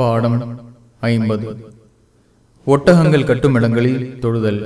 பாடம் ஐம்பது. ஒட்டகங்கள் கட்டுமிடங்களில் தொழுதல்.